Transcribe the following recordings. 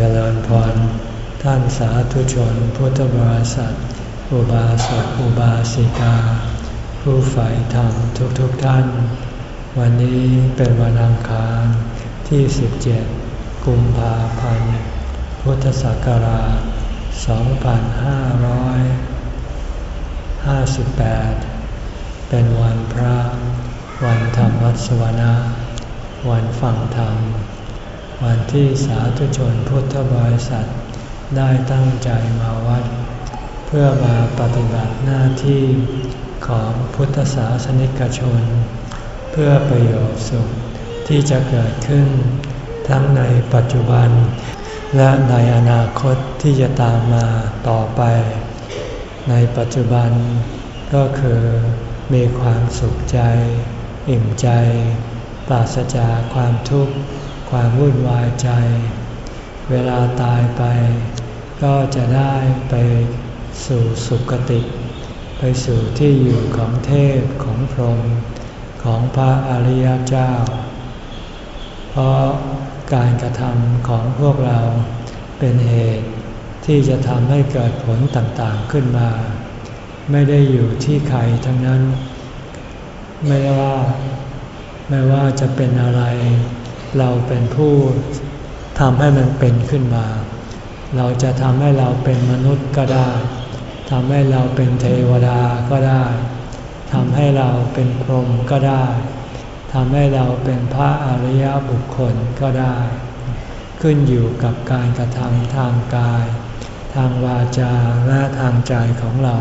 เจริญพร ท่านสาธุชนพุทธบริษัท อุบาสกอุบาสิกา ผู้ใฝ่ธรรมทุกๆทท่าน วันนี้เป็นวันอังคารที่ 17 กุมภาพันธ์ พุทธศักราช 2558 เป็นวันพระ วันธรรมวัสวนา วันฟังธรรม วันที่สาธุชนพุทธบริษัท ได้ตั้งใจมาวัด เพื่อมาปฏิบัติหน้าที่ของพุทธศาสนิกชน เพื่อประโยชน์สุขที่จะเกิดขึ้น ทั้งในปัจจุบัน และในอนาคตที่จะตามมาต่อไป ในปัจจุบันก็คือมีความสุขใจ อิ่มใจ ปราศจากความทุกข์ ความวุ่นวายใจ เวลาตายไป ก็จะได้ไปสู่สุคติ ไปสู่ที่อยู่ของเทพของพรหมของพระอริยเจ้า เพราะการกระทำของพวกเราเป็นเหตุที่จะทำให้เกิดผลต่างๆขึ้นมา ไม่ได้อยู่ที่ใครทั้งนั้น ไม่ว่าไม่ว่าจะเป็นอะไร เราเป็นผู้ทำให้มันเป็นขึ้นมา เราจะทำให้เราเป็นมนุษย์ก็ได้ทำให้เราเป็นเทวดาก็ได้ทำให้เราเป็นพรหมก็ได้ทำให้เราเป็นพระอริยบุคคลก็ได้ ขึ้นอยู่กับการกระทำทางกาย ทางวาจาและทางใจของเรา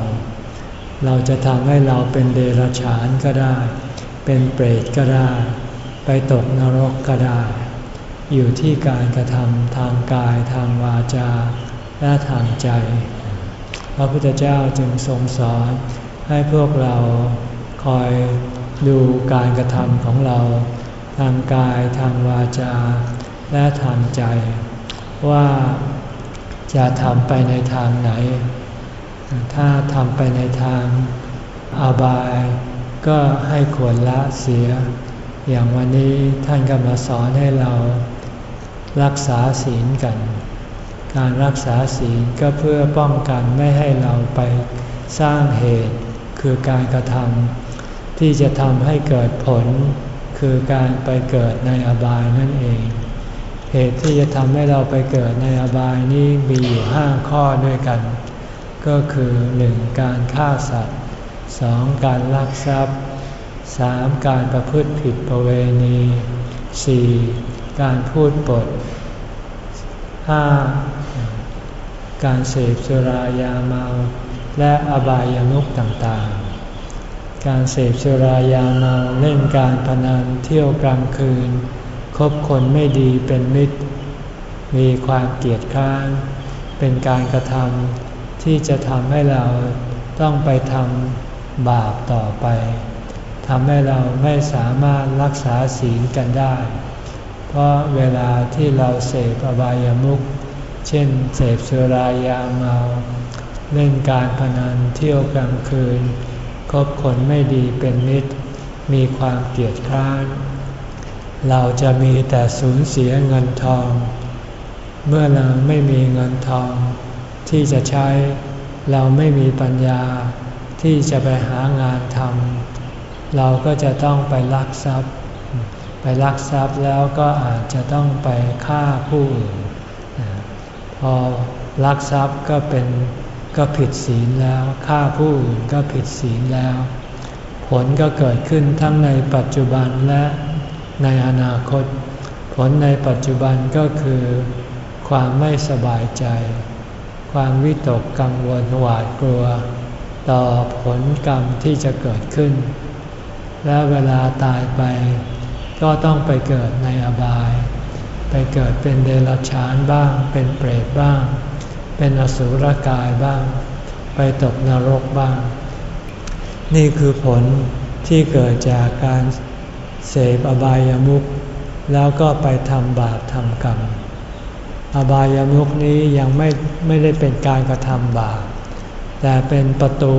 เราจะทำให้เราเป็นเดรัจฉานก็ได้ เป็นเปรตก็ได้ ไปตกนรกก็ได้ อยู่ที่การกระทำทางกายทางวาจา และทางใจ พระพุทธเจ้าจึงทรงสอนให้พวกเราคอยดูการกระทำของเรา ทางกายทางวาจา และทางใจ ว่าจะทำไปในทางไหน ถ้าทำไปในทางอาบาย ก็ให้ควรละเสีย อย่างวันนี้ท่านก็มาสอนให้เรารักษาศีลกัน การรักษาศีลก็เพื่อป้องกันไม่ให้เราไปสร้างเหตุ คือการกระทำที่จะทำให้เกิดผล คือการไปเกิดในอบายนั่นเอง เหตุที่จะทำให้เราไปเกิดในอบายนี้มีอยู่ห้าข้อด้วยกัน ก็คือหนึ่งการฆ่าสัตว์สองการลักทรัพย์ สามการประพฤติผิดประเวณีสี่การพูดปดห้าการเสพสุรายาเมา และอบายามุกต่างๆ การเสพสุรายาเมาเล่นการพนันเที่ยวกลางคืน คบคนไม่ดีเป็นมิตร มีความเกลียดค้านเป็นการกระทำที่จะทำให้เราต้องไปทำบาปต่อไป ทำให้เราไม่สามารถรักษาศีลกันได้ เพราะเวลาที่เราเสพอบายามุข เช่น เสพสุรายาเมา เล่นการพนันเที่ยวกลางคืน คบคนไม่ดีเป็นมิตรมีความเกลียดคร้าน เราจะมีแต่สูญเสียเงินทอง เมื่อเราไม่มีเงินทอง ที่จะใช้เราไม่มีปัญญาที่จะไปหางานทำ เราก็จะต้องไปลักทรัพย์ ไปลักทรัพย์แล้วก็อาจจะต้องไปฆ่าผู้อื่นพอลักทรัพย์ก็เป็นก็ผิดศีลแล้วฆ่าผู้อื่นก็ผิดศีลแล้ว ผลก็เกิดขึ้นทั้งในปัจจุบันและในอนาคต ผลในปัจจุบันก็คือ ความไม่สบายใจ ความวิตกกังวลหวาดกลัว ต่อผลกรรมที่จะเกิดขึ้น และเวลาตายไป ก็ต้องไปเกิดในอบาย ไปเกิดเป็นเดรัจฉานบ้าง เป็นเปรตบ้าง เป็นอสุรกายบ้าง ไปตกนรกบ้าง นี่คือผลที่เกิดจากการเสพอบายามุขแล้วก็ไปทำบาปทำกรรม อบายามุขนี้ยังไม่ไม่ได้เป็นการกระทำบาป แต่เป็นประตู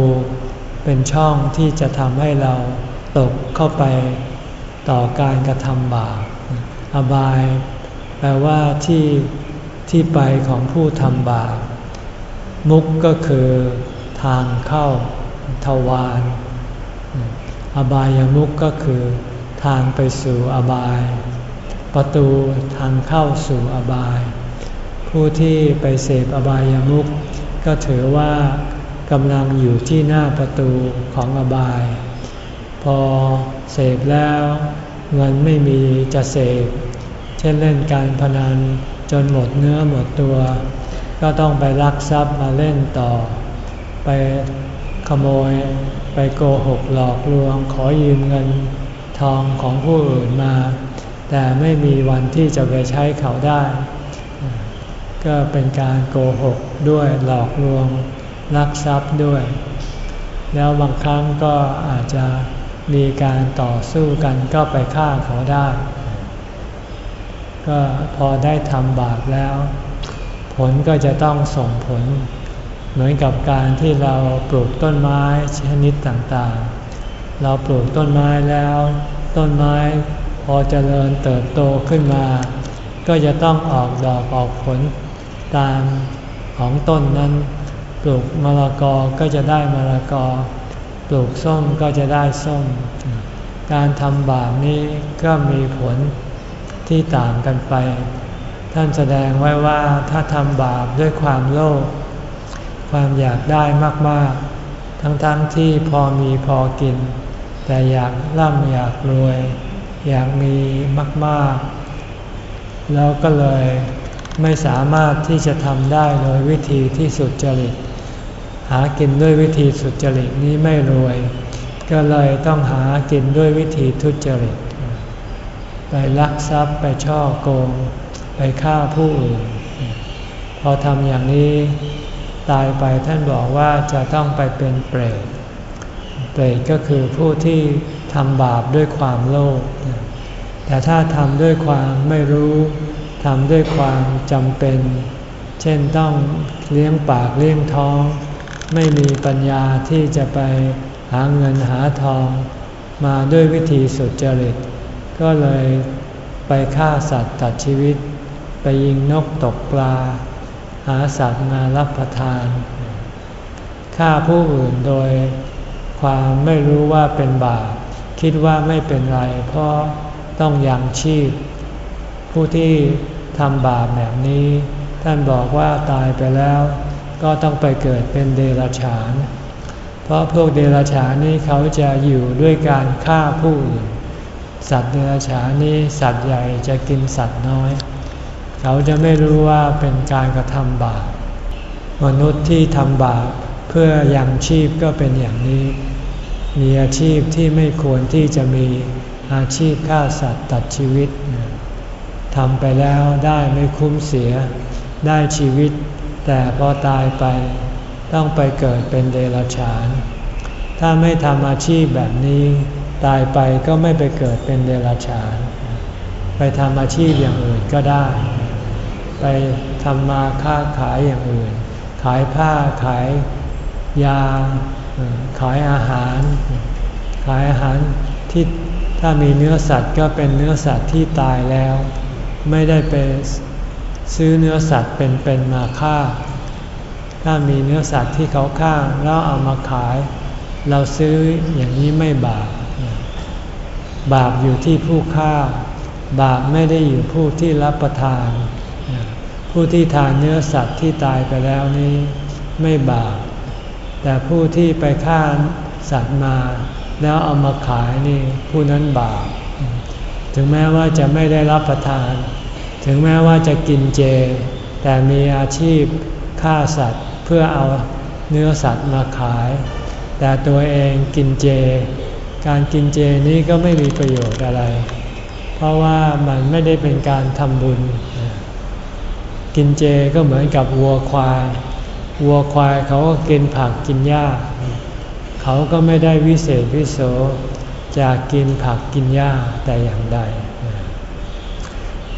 เป็นช่องที่จะทำให้เรา ตกเข้าไปต่อการกระทำบาป อบายแปลว่าที่ที่ไปของผู้ทำบาป มุกก็คือทางเข้าทวารอบายมุกก็คือทางไปสู่อบาย ประตูทางเข้าสู่อบาย ผู้ที่ไปเสพอบายามุกก็ถือว่ากำลังอยู่ที่หน้าประตูของอบาย อเสพแล้วเงินไม่มีจะเสพ เช่นเล่นการพนันจนหมดเนื้อหมดตัว ก็ต้องไปลักทรัพย์มาเล่นต่อ ไปขโมยไปโกหกหลอกลวงขอยืมเงินทองของผู้อื่นมา แต่ไม่มีวันที่จะไปใช้เขาได้ ก็เป็นการโกหกด้วยหลอกลวงลักทรัพย์ด้วย แล้วบางครั้งก็อาจจะ มีการต่อสู้กันก็ไปฆ่าเขาได้ ก็พอได้ทำบาปแล้ว ผลก็จะต้องส่งผล เหมือนกับการที่เราปลูกต้นไม้ชนิดต่างๆ เราปลูกต้นไม้แล้ว ต้นไม้พอเจริญเติบโตขึ้นมา ก็จะต้องออกดอกออกผลตามของต้นนั้น ปลูกมะละกอก็จะได้มะละกอ ปลูกส้มก็จะได้ส้ม การทำบาปนี้ก็มีผลที่ต่างกันไป ท่านแสดงไว้ว่าถ้าทำบาปด้วยความโลภความอยากได้มากๆ ทั้งๆทที่พอมีพอกิน แต่อยากร่ำอยากรวย อยากมีมากๆ แล้วก็เลยไม่สามารถที่จะทำได้โดยวิธีที่สุดจริต หากินด้วยวิธีสุดจริตนี้ไม่รวย ก็เลยต้องหากินด้วยวิธีทุจริต ไปลักทรัพย์ไปช่อโกง ไปฆ่าผู้อื่น พอทำอย่างนี้ตายไปท่านบอกว่าจะต้องไปเป็นเปรต เปรตก็คือผู้ที่ทำบาปด้วยความโลภ แต่ถ้าทำด้วยความไม่รู้ ทำด้วยความจำเป็น เช่นต้องเลี้ยงปากเลี้ยงท้อง ไม่มีปัญญาที่จะไปหาเงินหาทอง มาด้วยวิธีสุดจริต ก็เลยไปฆ่าสัตว์ตัดชีวิต ไปยิงนกตกปลา หาสัตว์มารับประทานฆ่าผู้อื่นโดยความไม่รู้ว่าเป็นบาปคิดว่าไม่เป็นไร เพราะต้องยังชีพ ผู้ที่ทำบาปแบบนี้ ท่านบอกว่าตายไปแล้ว ก็ต้องไปเกิดเป็นเดรัจฉาน เพราะพวกเดรัจฉานนี้เขาจะอยู่ด้วยการฆ่าผู้อื่น สัตว์เดรัจฉานนี้สัตว์ใหญ่จะกินสัตว์น้อย เขาจะไม่รู้ว่าเป็นการกระทำบาป มนุษย์ที่ทำบาปเพื่อยังชีพก็เป็นอย่างนี้ มีอาชีพที่ไม่ควรที่จะมีอาชีพฆ่าสัตว์ตัดชีวิตทำไปแล้วได้ไม่คุ้มเสียได้ชีวิต แต่พอตายไปต้องไปเกิดเป็นเดรัจฉาน ถ้าไม่ทำอาชีพแบบนี้ ตายไปก็ไม่ไปเกิดเป็นเดรัจฉาน ไปทำอาชีพอย่างอื่นก็ได้ ไปทำมาค้าขายอย่างอื่น ขายผ้าขายยา ขายอาหาร ขายอาหารที่ถ้ามีเนื้อสัตว์ก็เป็นเนื้อสัตว์ที่ตายแล้ว ไม่ได้ไป ซื้อเนื้อสัตว์เป็นๆมาฆ่า ถ้ามีเนื้อสัตว์ที่เขาฆ่าแล้วเอามาขาย เราซื้ออย่างนี้ไม่บาป บาปอยู่ที่ผู้ฆ่า บาปไม่ได้อยู่ผู้ที่รับประทาน ผู้ที่ทานเนื้อสัตว์ที่ตายไปแล้วนี้ไม่บาป แต่ผู้ที่ไปฆ่าสัตว์มาแล้วเอามาขายนี่ผู้นั้นบาป ถึงแม้ว่าจะไม่ได้รับประทาน ถึงแม้ว่าจะกินเจ แต่มีอาชีพฆ่าสัตว์เพื่อเอาเนื้อสัตว์มาขาย แต่ตัวเองกินเจ การกินเจนี้ก็ไม่มีประโยชน์อะไร เพราะว่ามันไม่ได้เป็นการทำบุญ กินเจก็เหมือนกับวัวควาย วัวควายเขาก็กินผักกินหญ้า เขาก็ไม่ได้วิเศษวิโสจากกินผักกินหญ้าแต่อย่างใด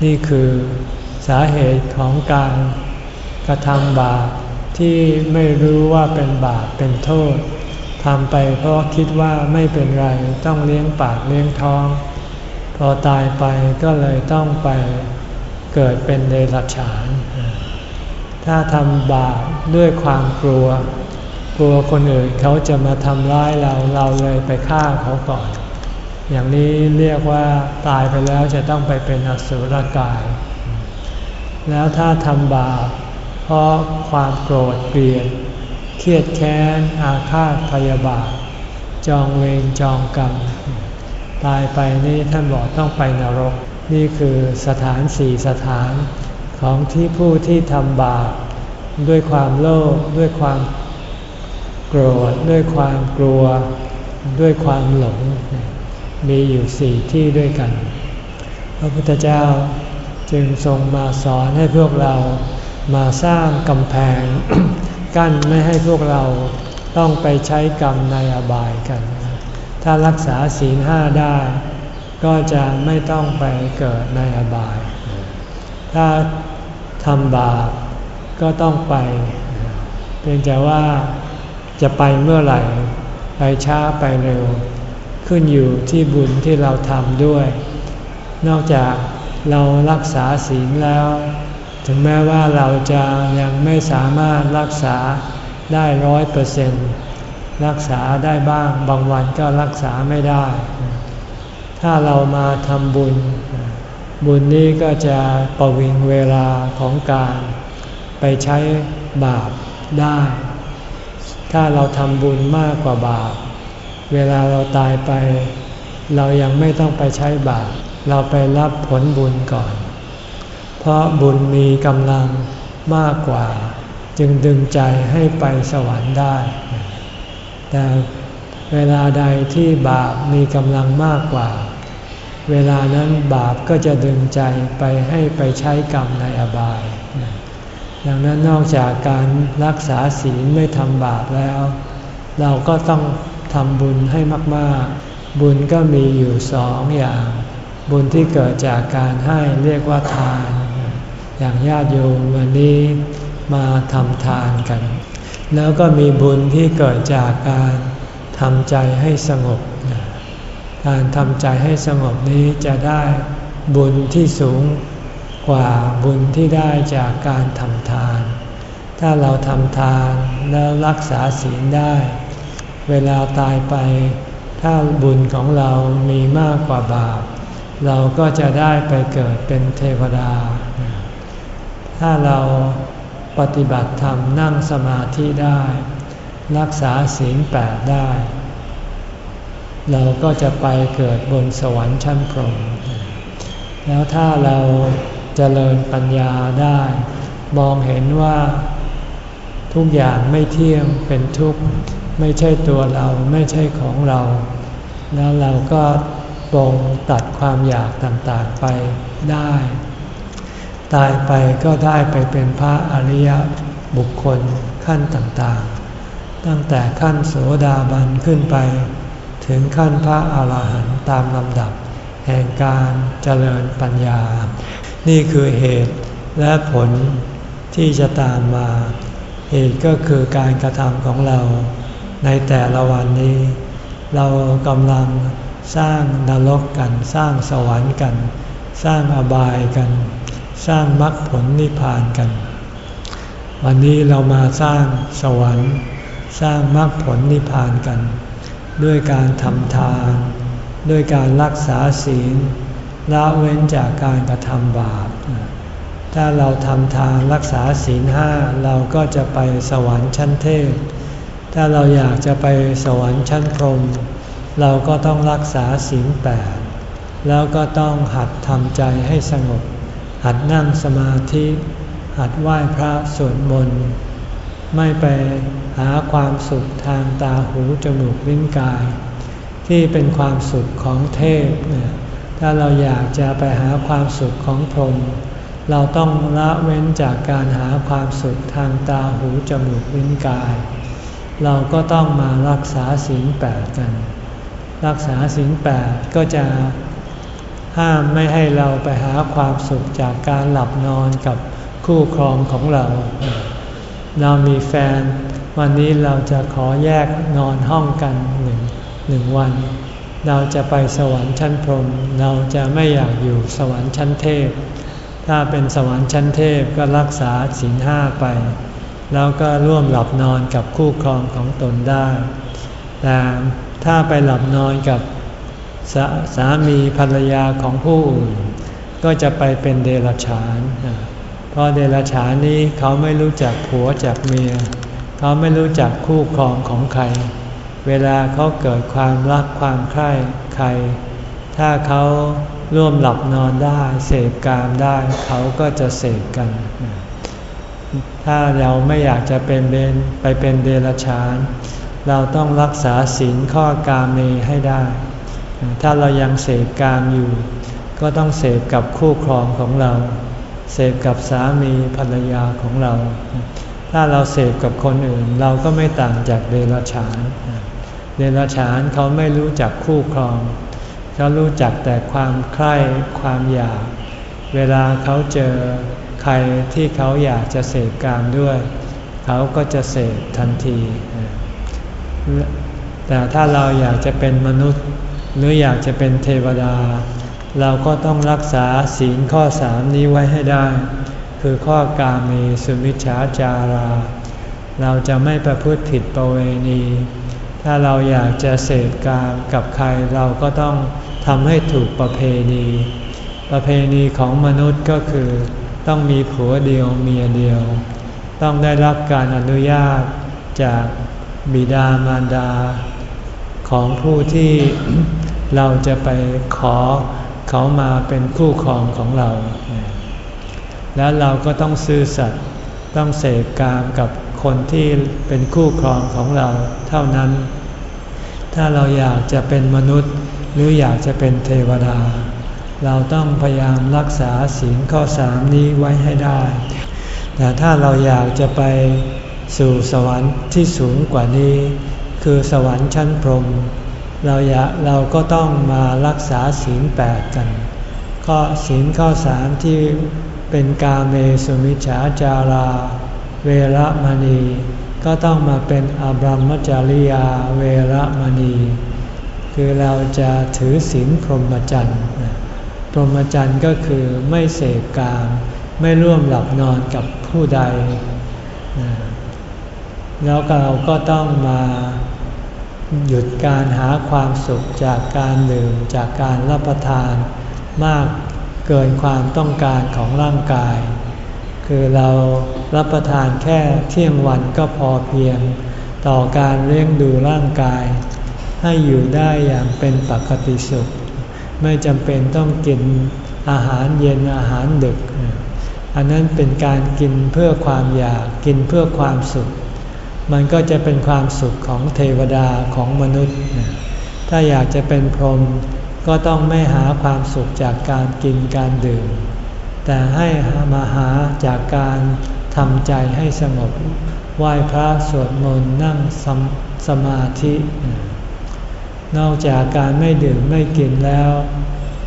นี่คือสาเหตุของการกระทำบาปที่ไม่รู้ว่าเป็นบาปเป็นโทษทำไปเพราะคิดว่าไม่เป็นไรต้องเลี้ยงปากเลี้ยงท้อง พอตายไปก็เลยต้องไปเกิดเป็นเดรัจฉาน ถ้าทำบาปด้วยความกลัว กลัวคนอื่นเขาจะมาทำร้ายเราเราเลยไปฆ่าเขาก่อน อย่างนี้เรียกว่าตายไปแล้วจะต้องไปเป็นอสุรกาย แล้วถ้าทำบาปเพราะความโกรธเกลียดเครียดแค้น อาฆาตพยาบาท จองเวรจองกรรม ตายไปนี่ท่านบอกต้องไปนรก นี่คือสถานสี่สถานของที่ผู้ที่ทำบาปด้วยความโลภด้วยความโกรธ ด้วยความกลัว ด้วยความหลง มีอยู่สี่ที่ด้วยกัน พระพุทธเจ้าจึงทรงมาสอนให้พวกเรามาสร้างกำแพง กั้นไม่ให้พวกเราต้องไปใช้กรรมในอบายกัน ถ้ารักษาศีลห้าได้ ก็จะไม่ต้องไปเกิดในอบาย ถ้าทำบาปก็ต้องไป เพียงแต่ว่าจะไปเมื่อไหร่ ไปช้าไปเร็ว ขึ้นอยู่ที่บุญที่เราทำด้วย นอกจากเรารักษาศีลแล้ว ถึงแม้ว่าเราจะยังไม่สามารถรักษาได้ร้อยเปอร์เซ็นต์รักษาได้บ้าง บางวันก็รักษาไม่ได้ ถ้าเรามาทำบุญ บุญนี้ก็จะประวิงเวลาของการไปใช้บาปได้ ถ้าเราทำบุญมากกว่าบาป เวลาเราตายไป เรายังไม่ต้องไปใช้บาปเราไปรับผลบุญก่อน เพราะบุญมีกำลังมากกว่า จึงดึงใจให้ไปสวรรค์ได้ แต่เวลาใดที่บาปมีกำลังมากกว่า เวลานั้นบาปก็จะดึงใจไปให้ไปใช้กรรมในอบาย ดังนั้นนอกจากการรักษาศีลไม่ทำบาปแล้ว เราก็ต้อง ทำบุญให้มากๆ บุญก็มีอยู่สองอย่าง บุญที่เกิดจากการให้เรียกว่าทาน อย่างญาติโยมวันนี้มาทำทานกัน แล้วก็มีบุญที่เกิดจากการทำใจให้สงบ การทำใจให้สงบนี้จะได้บุญที่สูงกว่าบุญที่ได้จากการทำทาน ถ้าเราทำทานแล้วรักษาศีลได้ เวลาตายไป ถ้าบุญของเรามีมากกว่าบาป เราก็จะได้ไปเกิดเป็นเทวดา ถ้าเราปฏิบัติธรรมนั่งสมาธิได้ รักษาศีลแปดได้ เราก็จะไปเกิดบนสวรรค์ชั้นพรหมแล้วถ้าเราเจริญปัญญาได้ มองเห็นว่าทุกอย่างไม่เที่ยงเป็นทุกข์ ไม่ใช่ตัวเราไม่ใช่ของเรา แล้วเราก็ปรงตัดความอยากต่างๆไปได้ ตายไปก็ได้ไปเป็นพระอริยบุคคลขั้นต่างๆ ตั้งแต่ขั้นโสดาบันขึ้นไป ถึงขั้นพระอาหารหันต์ตามลำดับ แห่งการเจริญปัญญา นี่คือเหตุและผลที่จะตามมา เหตุก็คือการกระทำของเรา ในแต่ละวันนี้ เรากำลังสร้างนรกกัน สร้างสวรรค์กัน สร้างอบายกัน สร้างมรรคผลนิพพานกัน วันนี้เรามาสร้างสวรรค์ สร้างมรรคผลนิพพานกัน ด้วยการทำทาน ด้วยการรักษาศีลละเว้นจากการกระทำบาป ถ้าเราทำทานรักษาศีลห้าเราก็จะไปสวรรค์ชั้นเทพ ถ้าเราอยากจะไปสวรรค์ชั้นพรหมเราก็ต้องรักษาศีลแปดแล้วก็ต้องหัดทำใจให้สงบ หัดนั่งสมาธิ หัดไหว้พระสวดมนต์ไม่ไปหาความสุขทางตาหูจมูกลิ้นกาย ที่เป็นความสุขของเทพเนี่ยถ้าเราอยากจะไปหาความสุขของพรหมเราต้องละเว้นจากการหาความสุขทางตาหูจมูกลิ้นกาย เราก็ต้องมารักษาศีลแปดกัน รักษาศีลแปดก็จะห้ามไม่ให้เราไปหาความสุขจากการหลับนอนกับคู่ครองของเรา เรามีแฟน วันนี้เราจะขอแยกนอนห้องกันหนึ่งหนึ่งวัน เราจะไปสวรรค์ชั้นพรหมเราจะไม่อยากอยู่สวรรค์ชั้นเทพ ถ้าเป็นสวรรค์ชั้นเทพก็รักษาศีลห้าไป แล้วก็ร่วมหลับนอนกับคู่ครองของตนได้ แต่ถ้าไปหลับนอนกับสสามีภรรยาของผู้อื่น ก็จะไปเป็นเดรัจฉาน เพราะเดรัจฉานนี้เขาไม่รู้จักผัวจากเมีย เขาไม่รู้จักคู่ครองของใคร เวลาเขาเกิดความรักความใคร่ใคร ถ้าเขาร่วมหลับนอนได้ เสพกามได้ เขาก็จะเสพกัน ถ้าเราไม่อยากจะเป็นเบนไปเป็นเดรัจฉาน เราต้องรักษาศีลข้อกาเมให้ได้ ถ้าเรายังเสพกามอยู่ ก็ต้องเสพกับคู่ครองของเรา เสพกับสามีภรรยาของเรา ถ้าเราเสพกับคนอื่น เราก็ไม่ต่างจากเดรัจฉาน เดรัจฉานเขาไม่รู้จักคู่ครอง เขารู้จักแต่ความใคร่ความอยาก เวลาเขาเจอ ใครที่เขาอยากจะเสพกามด้วย เขาก็จะเสพทันที แต่ถ้าเราอยากจะเป็นมนุษย์ หรืออยากจะเป็นเทวดา เราก็ต้องรักษาศีลข้อสามนี้ไว้ให้ได้ คือข้อกาเมสุมิชฌาจารา เราจะไม่ประพฤติผิดประเวณี ถ้าเราอยากจะเสพกามกับใครเราก็ต้องทำให้ถูกประเพณี ประเพณีของมนุษย์ก็คือ ต้องมีผัวเดียวเมียเดียว ต้องได้รับการอนุญาตจากบิดามารดา ของผู้ที่เราจะไปขอเขามาเป็นคู่ครองของเรา แล้วเราก็ต้องซื่อสัตย์ต้องเสกกามกับคนที่เป็นคู่ครองของเราเท่านั้น ถ้าเราอยากจะเป็นมนุษย์หรืออยากจะเป็นเทวดา เราต้องพยายามรักษาศีลข้อสามนี้ไว้ให้ได้ แต่ถ้าเราอยากจะไปสู่สวรรค์ที่สูงกว่านี้ คือสวรรค์ชั้นพรหมเราอยากเราก็ต้องมารักษาศีลแปดกัน ข้อศีลข้อสามที่เป็นกาเมสุมิจฉาจารา เวรมณี ก็ต้องมาเป็นอบรมจาริยาเวรมณี คือเราจะถือศีลพรหมจรรย์ พรหมจรรย์ก็คือไม่เสพกาม ไม่ร่วมหลับนอนกับผู้ใด แล้วเราก็ต้องมาหยุดการหาความสุขจากการดื่มจากการรับประทาน มากเกินความต้องการของร่างกาย คือเรารับประทานแค่เที่ยงวันก็พอเพียง ต่อการเลี้ยงดูร่างกาย ให้อยู่ได้อย่างเป็นปกติสุข ไม่จำเป็นต้องกินอาหารเย็นอาหารดึก อันนั้นเป็นการกินเพื่อความอยากกินเพื่อความสุข มันก็จะเป็นความสุขของเทวดาของมนุษย์ ถ้าอยากจะเป็นพรหมก็ต้องไม่หาความสุขจากการกินการดื่ม แต่ให้มาหาจากการทำใจให้สงบไหว้พระสวดมนต์นั่งสสมาธิ นอกจากการไม่ดื่มไม่กินแล้ว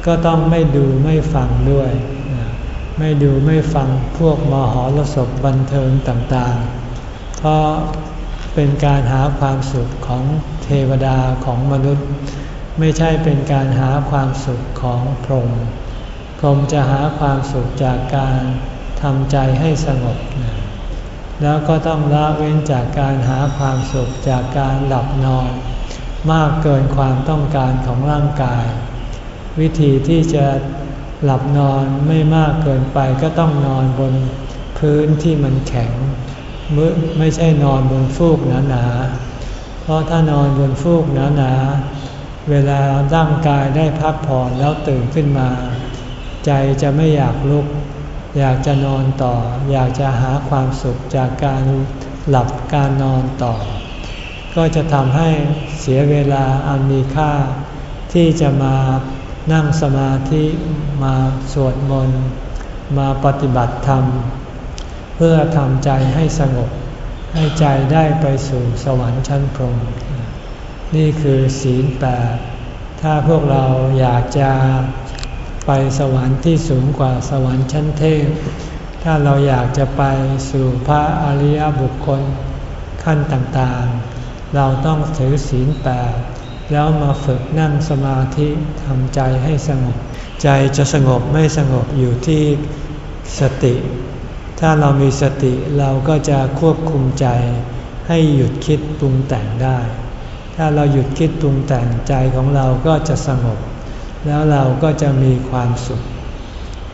ก็ต้องไม่ดูไม่ฟังด้วย ไม่ดูไม่ฟังพวกมหรสพบันเทิงต่างๆ เพราะเป็นการหาความสุขของเทวดาของมนุษย์ ไม่ใช่เป็นการหาความสุขของพรหมพรหมจะหาความสุขจากการทำใจให้สงบ แล้วก็ต้องละเว้นจากการหาความสุขจากการหลับนอน มากเกินความต้องการของร่างกาย วิธีที่จะหลับนอนไม่มากเกินไปก็ต้องนอนบนพื้นที่มันแข็งมืไม่ใช่นอนบนฟูกหนาๆ เพราะถ้านอนบนฟูกหนาๆ เวลาร่างกายได้พักผ่อนแล้วตื่นขึ้นมา ใจจะไม่อยากลุก อยากจะนอนต่อ อยากจะหาความสุขจากการหลับการนอนต่อ ก็จะทำให้เสียเวลาอันมีค่า ที่จะมานั่งสมาธิมาสวดมนต์ มาปฏิบัติธรรม เพื่อทำใจให้สงบ ให้ใจได้ไปสู่สวรรค์ชั้นพรหมนี่คือศีลแปดถ้าพวกเราอยากจะไปสวรรค์ที่สูงกว่าสวรรค์ชั้นเทพ ถ้าเราอยากจะไปสู่พระอริยบุคคลขั้นต่างๆ เราต้องถือศีลแปดแล้วมาฝึกนั่งสมาธิทำใจให้สงบ ใจจะสงบไม่สงบอยู่ที่สติ ถ้าเรามีสติเราก็จะควบคุมใจ ให้หยุดคิดปรุงแต่งได้ ถ้าเราหยุดคิดปรุงแต่งใจของเราก็จะสงบ แล้วเราก็จะมีความสุข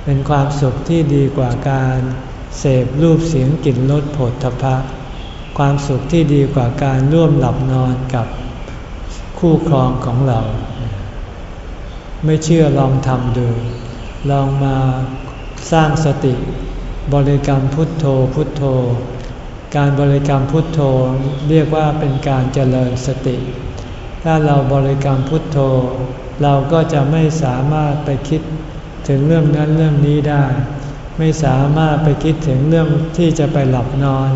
เป็นความสุขที่ดีกว่าการ เสพรูปเสียงกลิ่นรสผลทพะ ความสุขที่ดีกว่าการร่วมหลับนอนกับคู่ครองของเรา ไม่เชื่อลองทำดู ลองมาสร้างสติ บริกรรมพุทโธพุทโธ การบริกรรมพุทโธเรียกว่าเป็นการเจริญสติ ถ้าเราบริกรรมพุทโธ เราก็จะไม่สามารถไปคิดถึงเรื่องนั้นเรื่องนี้ได้ ไม่สามารถไปคิดถึงเรื่องที่จะไปหลับนอน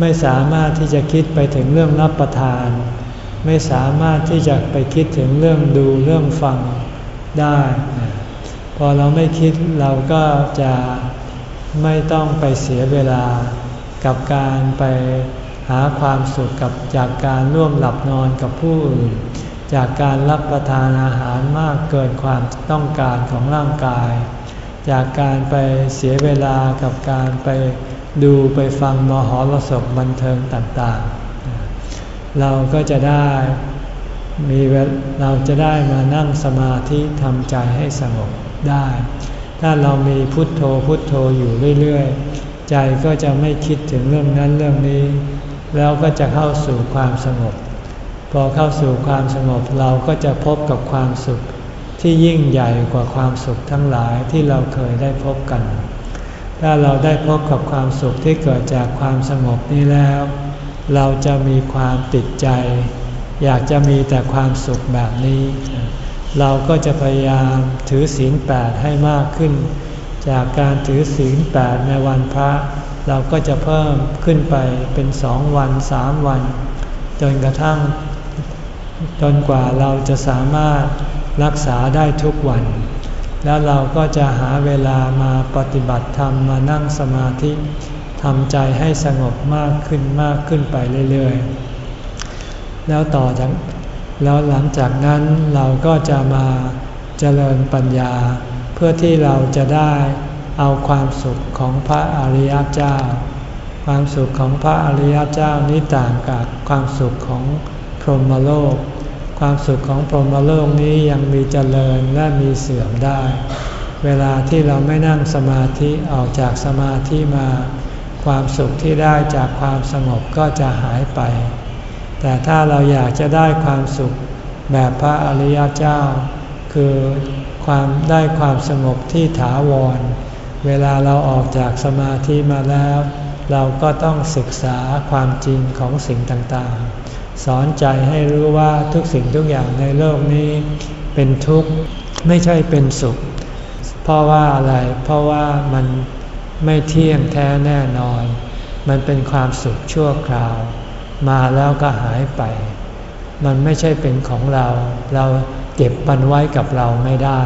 ไม่สามารถที่จะคิดไปถึงเรื่องรับประทาน ไม่สามารถที่จะไปคิดถึงเรื่องดูเรื่องฟังได้ พอเราไม่คิดเราก็จะไม่ต้องไปเสียเวลากับการไปหาความสุขกับจากการร่วมหลับนอนกับผู้อื่นจากการรับประทานอาหารมากเกินความต้องการของร่างกาย จากการไปเสียเวลากับการไป ดูไปฟังมหรสพบันเทิงต่างๆ เราก็จะได้มีเราจะได้มานั่งสมาธิทำใจให้สงบได้ ถ้าเรามีพุทโธพุทโธอยู่เรื่อยๆ ใจก็จะไม่คิดถึงเรื่องนั้นเรื่องนี้ แล้วก็จะเข้าสู่ความสงบ พอเข้าสู่ความสงบเราก็จะพบกับความสุขที่ยิ่งใหญ่กว่าความสุขทั้งหลายที่เราเคยได้พบกัน ถ้าเราได้พบกับความสุขที่เกิดจากความสงบนี้แล้ว เราจะมีความติดใจ อยากจะมีแต่ความสุขแบบนี้ เราก็จะพยายามถือศีลแปดให้มากขึ้น จากการถือศีลแปดในวันพระ เราก็จะเพิ่มขึ้นไปเป็นสองวันสามวัน จนกระทั่ง จนกว่าเราจะสามารถรักษาได้ทุกวัน แล้วเราก็จะหาเวลามาปฏิบัติธรรมมานั่งสมาธิทำใจให้สงบมากขึ้นมากขึ้นไปเรื่อยๆ แล้วต่อจากแล้วหลังจากนั้นเราก็จะมาเจริญปัญญา เพื่อที่เราจะได้เอาความสุขของพระอริยเจ้า ความสุขของพระอริยเจ้านี้ต่างกับความสุขของพรหมโลก ความสุขของพรหมโลกนี้ยังมีเจริญและมีเสื่อมได้ เวลาที่เราไม่นั่งสมาธิออกจากสมาธิมา ความสุขที่ได้จากความสงบก็จะหายไป แต่ถ้าเราอยากจะได้ความสุขแบบพระอริยเจ้า คือความได้ความสงบที่ถาวร เวลาเราออกจากสมาธิมาแล้ว เราก็ต้องศึกษาความจริงของสิ่งต่างๆ สอนใจให้รู้ว่าทุกสิ่งทุกอย่างในโลกนี้เป็นทุกข์ไม่ใช่เป็นสุข เพราะว่าอะไรเพราะว่ามันไม่เที่ยงแท้แน่นอน มันเป็นความสุขชั่วคราว มาแล้วก็หายไป มันไม่ใช่เป็นของเรา เราเก็บมันไว้กับเราไม่ได้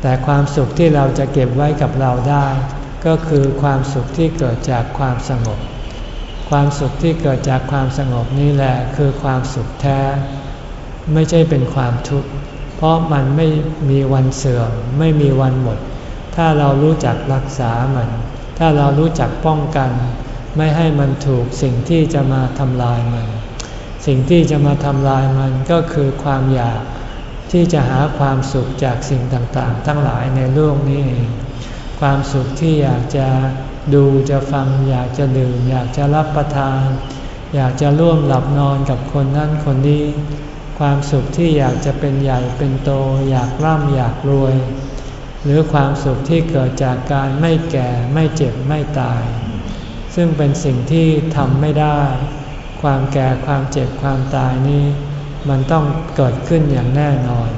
แต่ความสุขที่เราจะเก็บไว้กับเราได้ ก็คือความสุขที่เกิดจากความสงบ ความสุขที่เกิดจากความสงบนี่แหละคือความสุขแท้ ไม่ใช่เป็นความทุกข์ เพราะมันไม่มีวันเสื่อม ไม่มีวันหมด ถ้าเรารู้จักรักษามัน ถ้าเรารู้จักป้องกัน ไม่ให้มันถูกสิ่งที่จะมาทำลายมัน สิ่งที่จะมาทำลายมันก็คือความอยากที่จะหาความสุขจากสิ่งต่างๆ ทั้งหลายในโลกนี้เองความสุขที่อยากจะ ดูจะฟังอยากจะดื่ม อยากจะรับประทาน อยากจะร่วมหลับนอนกับคนนั้นคนนี้ ความสุขที่อยากจะเป็นใหญ่เป็นโต อยากร่ำอยากรวย หรือความสุขที่เกิดจากการไม่แก่ไม่เจ็บไม่ตาย ซึ่งเป็นสิ่งที่ทำไม่ได้ ความแก่ความเจ็บความตายนี้ มันต้องเกิดขึ้นอย่างแน่นอน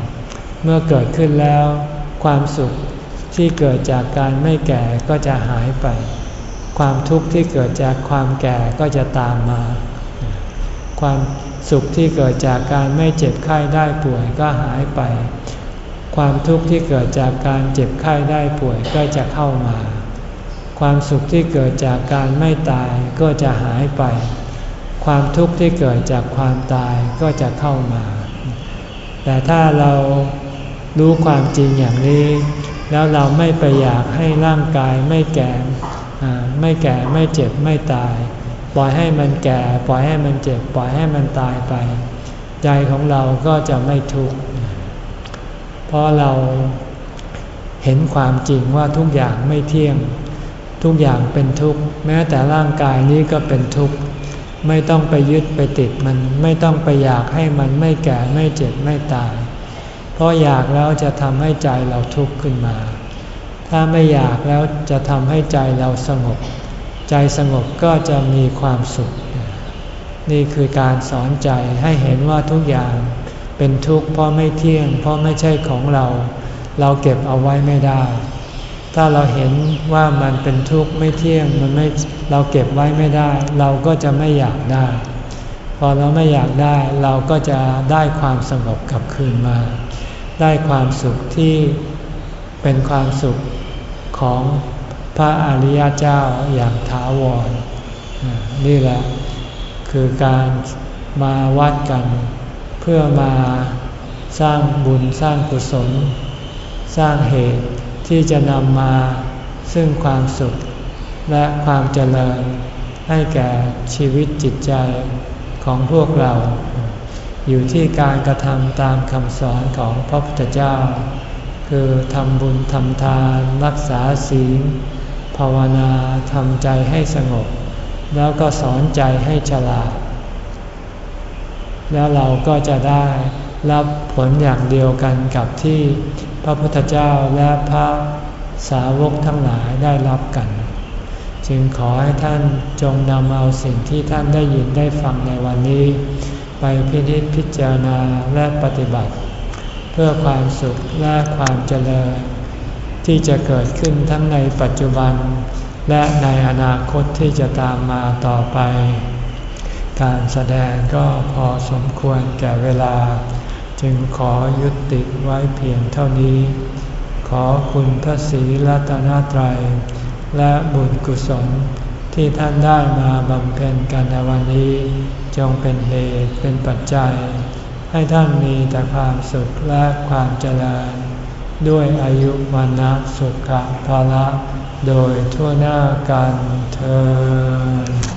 เมื่อเกิดขึ้นแล้ว ความสุข ที่เกิดจากการไม่แก่ก็จะหายไป ความทุกข์ที่เกิดจากความแก่ก็จะตามมา ความสุขที่เกิดจากการไม่เจ็บไข้ได้ป่วยก็หายไป ความทุกข์ที่เกิดจากการเจ็บไข้ได้ป่วยก็จะเข้ามา ความสุขที่เกิดจากการไม่ตายก็จะหายไป ความทุกข์ที่เกิดจากความตายก็จะเข้ามา แต่ถ้าเรารู้ความจริงอย่างนี้ แล้วเราไม่ไปอยากให้ร่างกายไม่แก่ไม่แก่ไม่เจ็บไม่ตาย ปล่อยให้มันแก่ ปล่อยให้มันเจ็บ ปล่อยให้มันตายไป ใจของเราก็จะไม่ทุกข์เพราะเราเห็นความจริงว่าทุกอย่างไม่เที่ยง ทุกอย่างเป็นทุกข์แม้แต่ร่างกายนี้ก็เป็นทุกข์ไม่ต้องไปยึดไปติดมันไม่ต้องไปอยากให้มันไม่แก่ไม่เจ็บไม่ตาย เพราะอยากแล้วจะทำให้ใจเราทุกข์ขึ้นมา ถ้าไม่อยากแล้วจะทำให้ใจเราสงบ ใจสงบก็จะมีความสุข นี่คือการสอนใจให้เห็นว่าทุกอย่างเป็นทุกข์เพราะไม่เที่ยง เพราะไม่ใช่ของเรา เราเก็บเอาไว้ไม่ได้ ถ้าเราเห็นว่ามันเป็นทุกข์ไม่เที่ยงมันไม่เราเก็บไว้ไม่ได้ เราก็จะไม่อยากได้ พอเราไม่อยากได้เราก็จะได้ความสงบกลับคืนมา ได้ความสุขที่เป็นความสุขของพระอริยเจ้าอย่างถาวร นี่แหละ คือการมาวัดกัน เพื่อมาสร้างบุญสร้างกุศล สร้างเหตุที่จะนำมาซึ่งความสุขและความเจริญให้แก่ชีวิตจิตใจของพวกเรา อยู่ที่การกระทำตามคำสอนของพระพุทธเจ้า คือทำบุญทำทานรักษาศีลภาวนาทำใจให้สงบ แล้วก็สอนใจให้ฉลาด แล้วเราก็จะได้รับผลอย่างเดียวกันกับที่พระพุทธเจ้าและพระสาวกทั้งหลายได้รับกัน จึงขอให้ท่านจงนำเอาสิ่งที่ท่านได้ยินได้ฟังในวันนี้ ไปพิจิตพิจารณาและปฏิบัติ เพื่อความสุขและความเจริญ ที่จะเกิดขึ้นทั้งในปัจจุบัน และในอนาคตที่จะตามมาต่อไป การแสดงก็พอสมควรแก่เวลา จึงขอยุติไว้เพียงเท่านี้ ขอคุณพระศรีรัตนตรัย และบุญกุศลที่ท่านได้มาบำเพ็ญกันในวันนี้ จงเป็นเหตุเป็นปัจจัย ให้ท่านมีแต่ความสุขและความเจริญ ด้วยอายุวันะสุขภาละ โดยทั่วหน้ากันเธอ